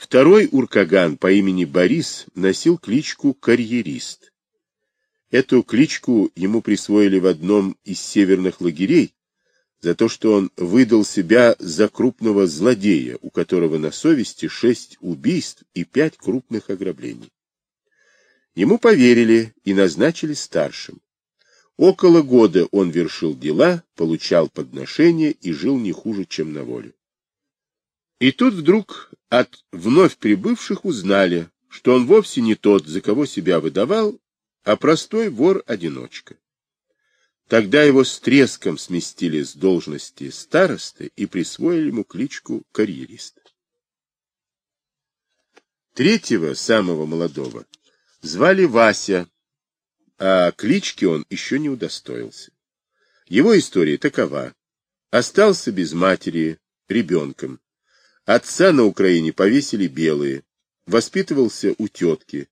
Второй уркаган по имени Борис носил кличку «Карьерист». Эту кличку ему присвоили в одном из северных лагерей за то, что он выдал себя за крупного злодея, у которого на совести шесть убийств и пять крупных ограблений. Ему поверили и назначили старшим. Около года он вершил дела, получал подношения и жил не хуже, чем на воле. И тут вдруг от вновь прибывших узнали, что он вовсе не тот, за кого себя выдавал, а простой вор-одиночка. Тогда его с треском сместили с должности старосты и присвоили ему кличку карьериста. Третьего, самого молодого, звали Вася, а клички он еще не удостоился. Его история такова. Остался без матери, ребенком. Отца на Украине повесили белые. Воспитывался у тетки.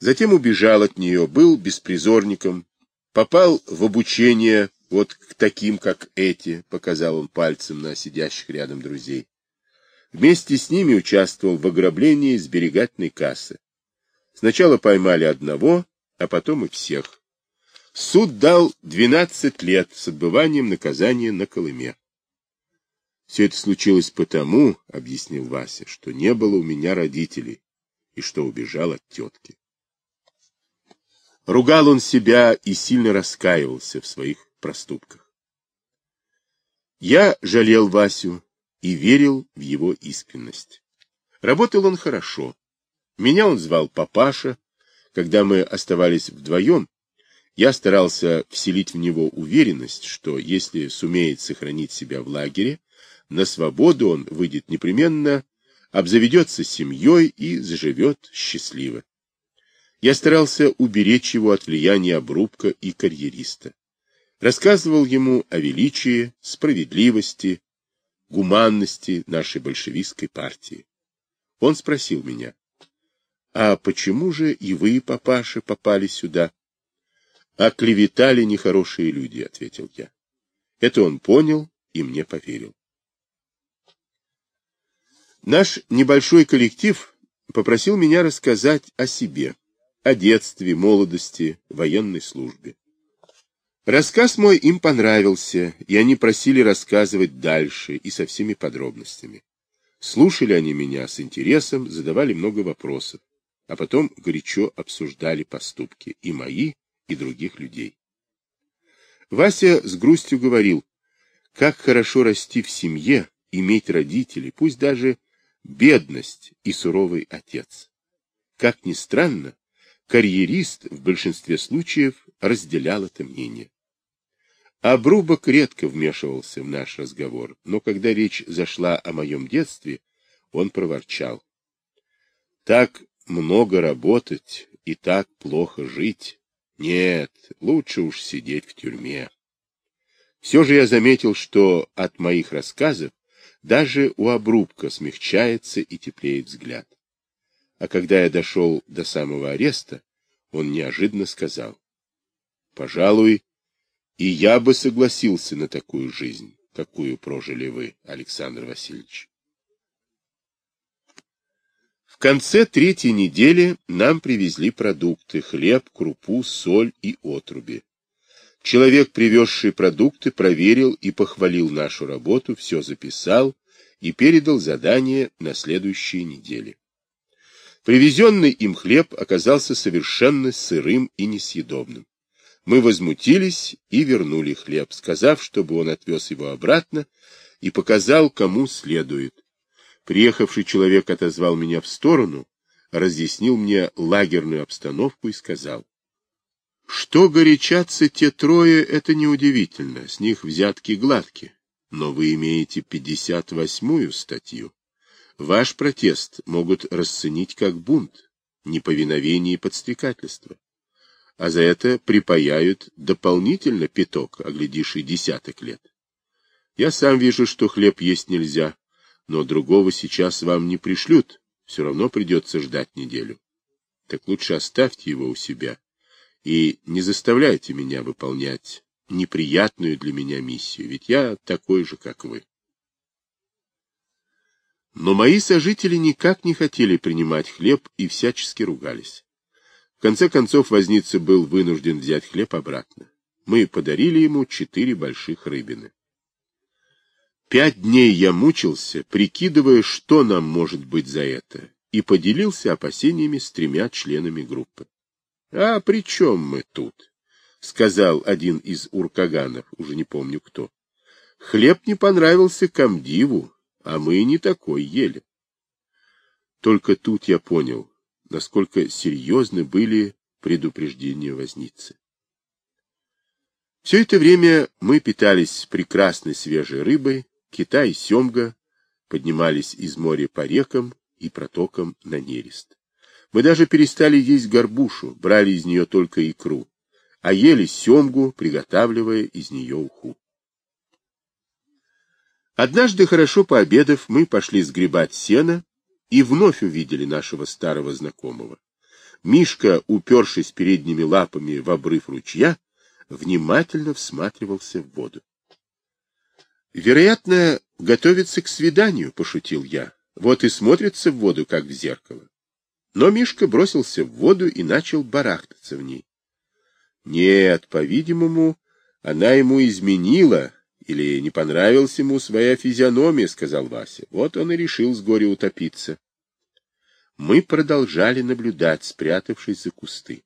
Затем убежал от нее, был беспризорником. Попал в обучение вот к таким, как эти, показал он пальцем на сидящих рядом друзей. Вместе с ними участвовал в ограблении сберегательной кассы. Сначала поймали одного, а потом и всех. Суд дал 12 лет с отбыванием наказания на Колыме. Все это случилось потому, — объяснил Вася, — что не было у меня родителей и что убежал от тетки. Ругал он себя и сильно раскаивался в своих проступках. Я жалел Васю и верил в его искренность. Работал он хорошо. Меня он звал папаша, когда мы оставались вдвоем, я старался вселить в него уверенность, что если сумеет сохранить себя в лагере, на свободу он выйдет непременно, обзаведется семьей и заживет счастливо. Я старался уберечь его от влияния обрубка и карьериста. Рассказывал ему о величии, справедливости, гуманности нашей большевистской партии. Он спросил меня, а почему же и вы, папаша, попали сюда? А клеветали нехорошие люди, ответил я. Это он понял и мне поверил. Наш небольшой коллектив попросил меня рассказать о себе, о детстве, молодости, военной службе. Рассказ мой им понравился, и они просили рассказывать дальше и со всеми подробностями. Слушали они меня с интересом, задавали много вопросов а потом горячо обсуждали поступки и мои, и других людей. Вася с грустью говорил, как хорошо расти в семье, иметь родителей, пусть даже бедность и суровый отец. Как ни странно, карьерист в большинстве случаев разделял это мнение. Обрубок редко вмешивался в наш разговор, но когда речь зашла о моем детстве, он проворчал. Так много работать и так плохо жить. Нет, лучше уж сидеть в тюрьме. Все же я заметил, что от моих рассказов даже у обрубка смягчается и теплеет взгляд. А когда я дошел до самого ареста, он неожиданно сказал, «Пожалуй, и я бы согласился на такую жизнь, какую прожили вы, Александр Васильевич». В конце третьей недели нам привезли продукты, хлеб, крупу, соль и отруби. Человек, привезший продукты, проверил и похвалил нашу работу, все записал и передал задание на следующие недели. Привезенный им хлеб оказался совершенно сырым и несъедобным. Мы возмутились и вернули хлеб, сказав, чтобы он отвез его обратно и показал, кому следует, Приехавший человек отозвал меня в сторону, разъяснил мне лагерную обстановку и сказал, что горячатся те трое, это неудивительно, с них взятки гладкие, но вы имеете 58-ю статью. Ваш протест могут расценить как бунт, неповиновение и подстрекательство. А за это припаяют дополнительно пяток, а и десяток лет. Я сам вижу, что хлеб есть нельзя, но другого сейчас вам не пришлют, все равно придется ждать неделю. Так лучше оставьте его у себя и не заставляйте меня выполнять неприятную для меня миссию, ведь я такой же, как вы. Но мои сожители никак не хотели принимать хлеб и всячески ругались. В конце концов возница был вынужден взять хлеб обратно. Мы подарили ему четыре больших рыбины. Пять дней я мучился, прикидывая, что нам может быть за это, и поделился опасениями с тремя членами группы. — А при чем мы тут? — сказал один из уркаганов, уже не помню кто. — Хлеб не понравился комдиву, а мы не такой ели. Только тут я понял, насколько серьезны были предупреждения возницы. Все это время мы питались прекрасной свежей рыбой, кита и семга поднимались из моря по рекам и протокам на нерест. Мы даже перестали есть горбушу, брали из нее только икру, а ели семгу, приготавливая из нее уху. Однажды, хорошо пообедав, мы пошли сгребать сено и вновь увидели нашего старого знакомого. Мишка, упершись передними лапами в обрыв ручья, внимательно всматривался в воду. «Вероятно, готовится к свиданию», — пошутил я. «Вот и смотрится в воду, как в зеркало». Но Мишка бросился в воду и начал барахтаться в ней. Нет, по-видимому, она ему изменила, или не понравилась ему своя физиономия, сказал Вася. Вот он и решил с горя утопиться. Мы продолжали наблюдать, спрятавшись за кусты.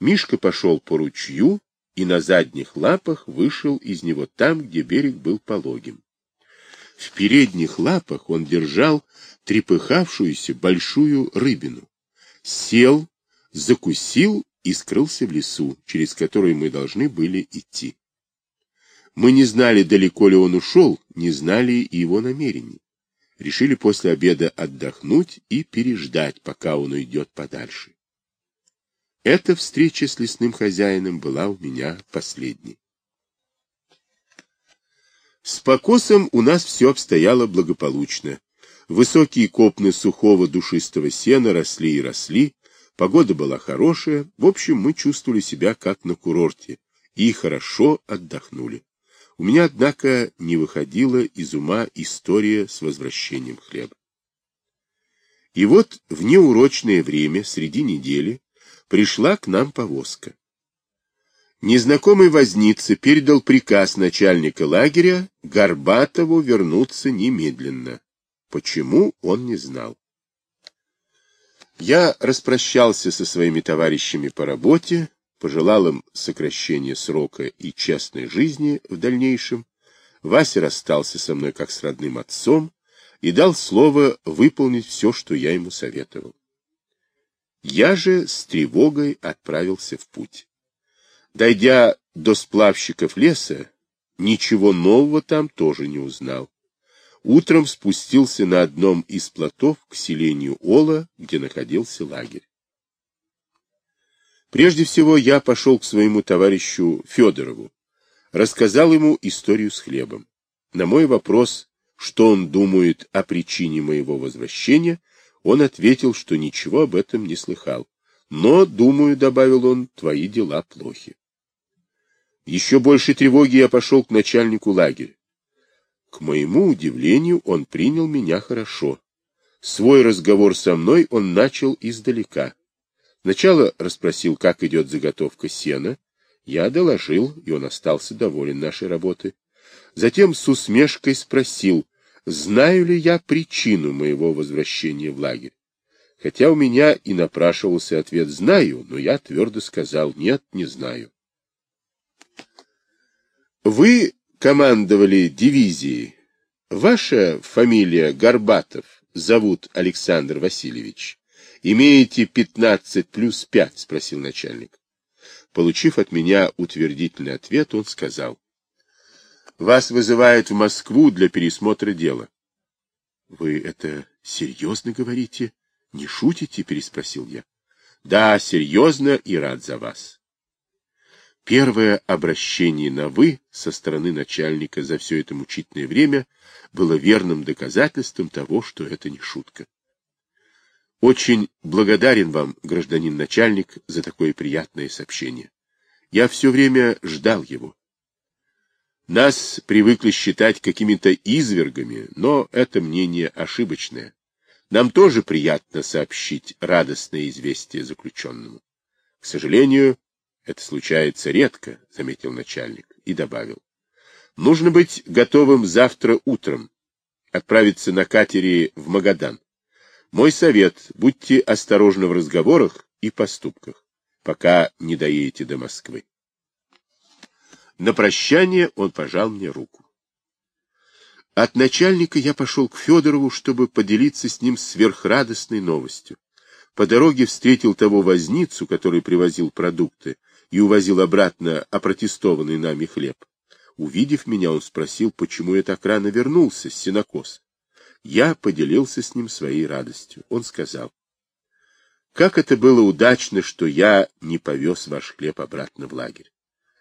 Мишка пошел по ручью и на задних лапах вышел из него там, где берег был пологим. В передних лапах он держал трепыхавшуюся большую рыбину. Сел, закусил и скрылся в лесу, через который мы должны были идти. Мы не знали, далеко ли он ушел, не знали и его намерений. Решили после обеда отдохнуть и переждать, пока он уйдет подальше. Эта встреча с лесным хозяином была у меня последней. С покосом у нас все обстояло благополучно. Высокие копны сухого душистого сена росли и росли, погода была хорошая, в общем, мы чувствовали себя как на курорте и хорошо отдохнули. У меня, однако, не выходила из ума история с возвращением хлеба. И вот в неурочное время, среди недели, пришла к нам повозка. Незнакомый возница передал приказ начальника лагеря Горбатову вернуться немедленно. Почему, он не знал. Я распрощался со своими товарищами по работе, пожелал им сокращения срока и честной жизни в дальнейшем. Вася расстался со мной как с родным отцом и дал слово выполнить все, что я ему советовал. Я же с тревогой отправился в путь. Дойдя до сплавщиков леса, ничего нового там тоже не узнал. Утром спустился на одном из плотов к селению Ола, где находился лагерь. Прежде всего я пошел к своему товарищу Федорову, рассказал ему историю с хлебом. На мой вопрос, что он думает о причине моего возвращения, он ответил, что ничего об этом не слыхал. Но, думаю, добавил он, твои дела плохи. Еще больше тревоги я пошел к начальнику лагеря. К моему удивлению, он принял меня хорошо. Свой разговор со мной он начал издалека. Сначала расспросил, как идет заготовка сена. Я доложил, и он остался доволен нашей работой. Затем с усмешкой спросил, знаю ли я причину моего возвращения в лагерь. Хотя у меня и напрашивался ответ «знаю», но я твердо сказал «нет, не знаю». Вы командовали дивизией. Ваша фамилия Горбатов, зовут Александр Васильевич. Имеете 15 плюс 5? спросил начальник. Получив от меня утвердительный ответ, он сказал. Вас вызывают в Москву для пересмотра дела. — Вы это серьезно говорите? Не шутите? — переспросил я. — Да, серьезно и рад за вас. Первое обращение на «вы» со стороны начальника за все это мучительное время было верным доказательством того, что это не шутка. Очень благодарен вам, гражданин начальник, за такое приятное сообщение. Я все время ждал его. Нас привыкли считать какими-то извергами, но это мнение ошибочное. Нам тоже приятно сообщить радостное известие заключенному. К сожалению, это случается редко, заметил начальник и добавил. Нужно быть готовым завтра утром отправиться на катере в Магадан. Мой совет — будьте осторожны в разговорах и поступках, пока не доедете до Москвы. На прощание он пожал мне руку. От начальника я пошел к Федорову, чтобы поделиться с ним сверхрадостной новостью. По дороге встретил того возницу, который привозил продукты и увозил обратно опротестованный нами хлеб. Увидев меня, он спросил, почему я так рано вернулся с сенокоса. Я поделился с ним своей радостью. Он сказал, как это было удачно, что я не повез ваш хлеб обратно в лагерь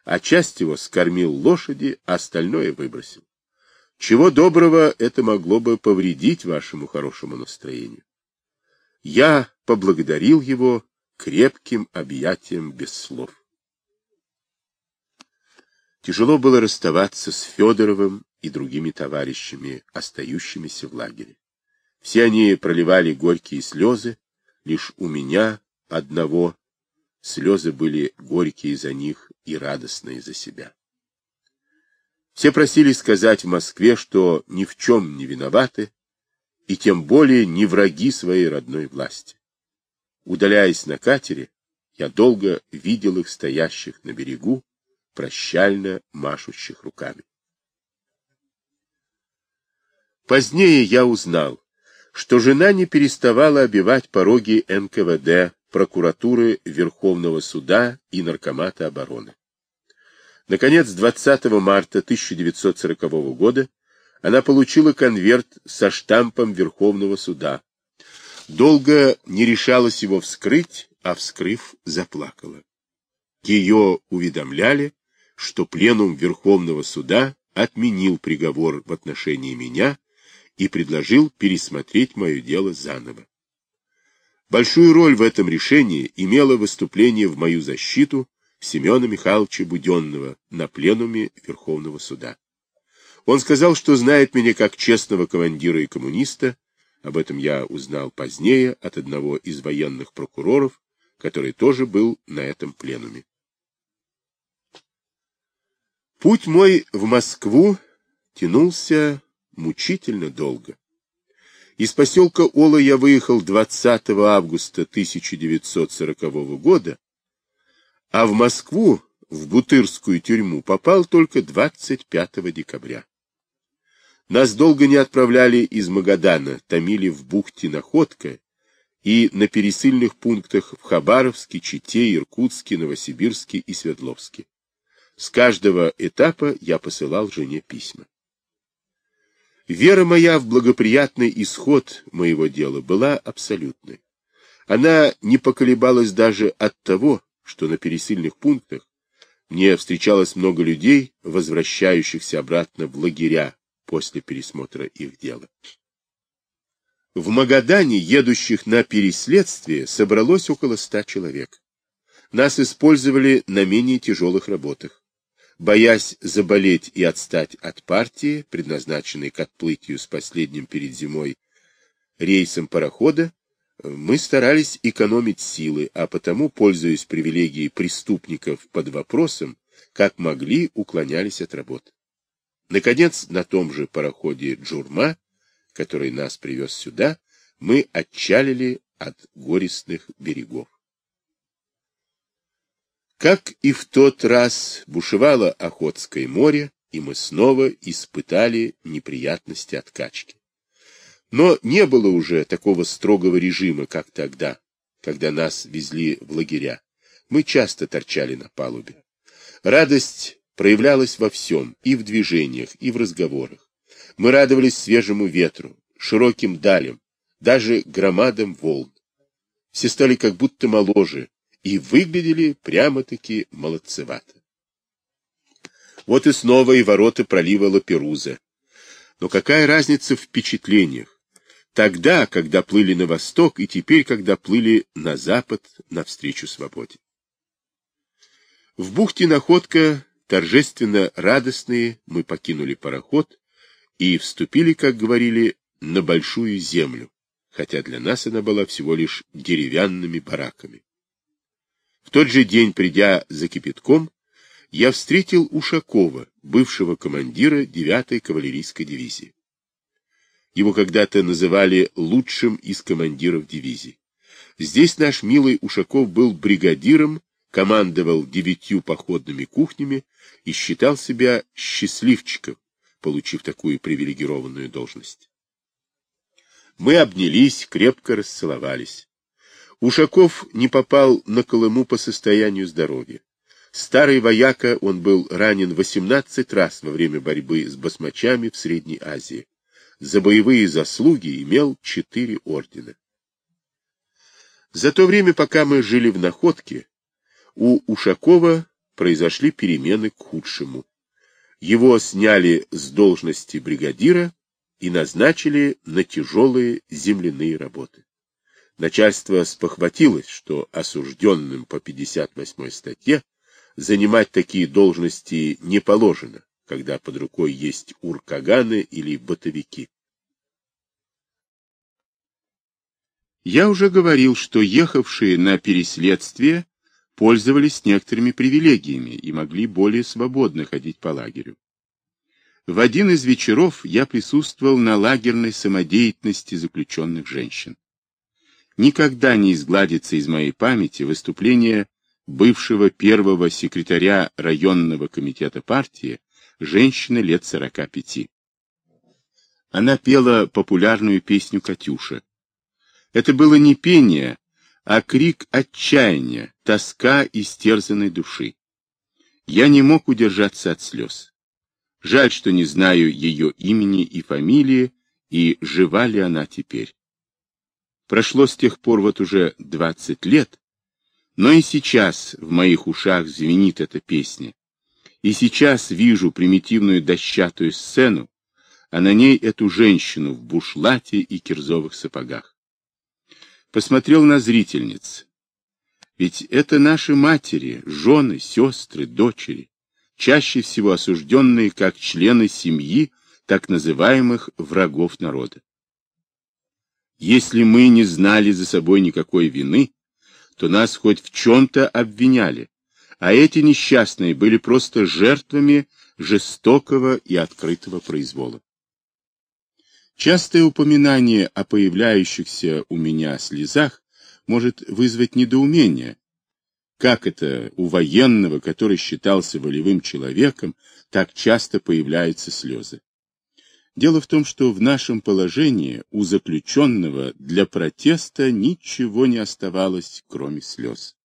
а часть его скормил лошади, а остальное выбросил. Чего доброго это могло бы повредить вашему хорошему настроению. Я поблагодарил его крепким объятием без слов. Тяжело было расставаться с Федоровым и другими товарищами, остающимися в лагере. Все они проливали горькие слезы, лишь у меня одного слезы были горькие за них и радостные за себя. Все просили сказать в Москве, что ни в чем не виноваты, и тем более не враги своей родной власти. Удаляясь на катере, я долго видел их стоящих на берегу, прощально машущих руками. Позднее я узнал, что жена не переставала обивать пороги НКВД, прокуратуры Верховного суда и Наркомата обороны. Наконец, 20 марта 1940 года она получила конверт со штампом Верховного суда. Долго не решалась его вскрыть, а вскрыв, заплакала. Ее уведомляли, что пленум Верховного суда отменил приговор в отношении меня и предложил пересмотреть мое дело заново. Большую роль в этом решении имело выступление в мою защиту Семена Михайловича Буденного на пленуме Верховного суда. Он сказал, что знает меня как честного командира и коммуниста, об этом я узнал позднее от одного из военных прокуроров, который тоже был на этом пленуме. Путь мой в Москву тянулся мучительно долго. Из поселка Ола я выехал 20 августа 1940 года, а в Москву, в Бутырскую тюрьму, попал только 25 декабря. Нас долго не отправляли из Магадана, томили в бухте Находка и на пересыльных пунктах в Хабаровске, Чите, Иркутске, Новосибирске и Свердловске. С каждого этапа я посылал жене письма. Вера моя в благоприятный исход моего дела была абсолютной. Она не поколебалась даже от того, что на пересыльных пунктах мне встречалось много людей, возвращающихся обратно в лагеря после пересмотра их дела. В Магадане, едущих на переследствие, собралось около ста человек. Нас использовали на менее тяжелых работах. Боясь заболеть и отстать от партии, предназначенной к отплытию с последним перед зимой рейсом парохода, мы старались экономить силы, а потому, пользуясь привилегией преступников под вопросом, как могли, уклонялись от работы. Наконец, на том же пароходе «Джурма», который нас привез сюда, мы отчалили от горестных берегов. Как и в тот раз бушевало Охотское море, и мы снова испытали неприятности от качки. Но не было уже такого строгого режима, как тогда, когда нас везли в лагеря. Мы часто торчали на палубе. Радость проявлялась во всем, и в движениях, и в разговорах. Мы радовались свежему ветру, широким далям, даже громадам волн. Все стали как будто моложе и выглядели прямо-таки молодцевато. Вот и снова и ворота пролива Лаперуза. Но какая разница в впечатлениях? Тогда, когда плыли на восток, и теперь, когда плыли на запад, навстречу свободе. В бухте Находка торжественно радостные, мы покинули пароход и вступили, как говорили, на большую землю, хотя для нас она была всего лишь деревянными бараками. В тот же день, придя за кипятком, я встретил Ушакова, бывшего командира 9-й кавалерийской дивизии. Его когда-то называли лучшим из командиров дивизии. Здесь наш милый Ушаков был бригадиром, командовал девятью походными кухнями и считал себя счастливчиком, получив такую привилегированную должность. Мы обнялись, крепко расцеловались. Ушаков не попал на Колыму по состоянию здоровья. Старый вояка, он был ранен 18 раз во время борьбы с басмачами в Средней Азии. За боевые заслуги имел четыре ордена. За то время, пока мы жили в Находке, у Ушакова произошли перемены к худшему. Его сняли с должности бригадира и назначили на тяжелые земляные работы. Начальство спохватилось, что осужденным по 58 статье занимать такие должности не положено, когда под рукой есть уркаганы или бытовики. Я уже говорил, что ехавшие на переследствие пользовались некоторыми привилегиями и могли более свободно ходить по лагерю. В один из вечеров я присутствовал на лагерной самодеятельности заключенных женщин. Никогда не изгладится из моей памяти выступление бывшего первого секретаря районного комитета партии, женщины лет 45. Она пела популярную песню «Катюша». Это было не пение, а крик отчаяния, тоска истерзанной души. Я не мог удержаться от слез. Жаль, что не знаю ее имени и фамилии, и жива ли она теперь. Прошло с тех пор вот уже двадцать лет, но и сейчас в моих ушах звенит эта песня. И сейчас вижу примитивную дощатую сцену, а на ней эту женщину в бушлате и кирзовых сапогах. Посмотрел на зрительниц. Ведь это наши матери, жены, сестры, дочери, чаще всего осужденные как члены семьи так называемых врагов народа. Если мы не знали за собой никакой вины, то нас хоть в чем-то обвиняли, а эти несчастные были просто жертвами жестокого и открытого произвола. Частое упоминание о появляющихся у меня слезах может вызвать недоумение. Как это у военного, который считался волевым человеком, так часто появляются слезы? Дело в том, что в нашем положении у заключенного для протеста ничего не оставалось, кроме слез.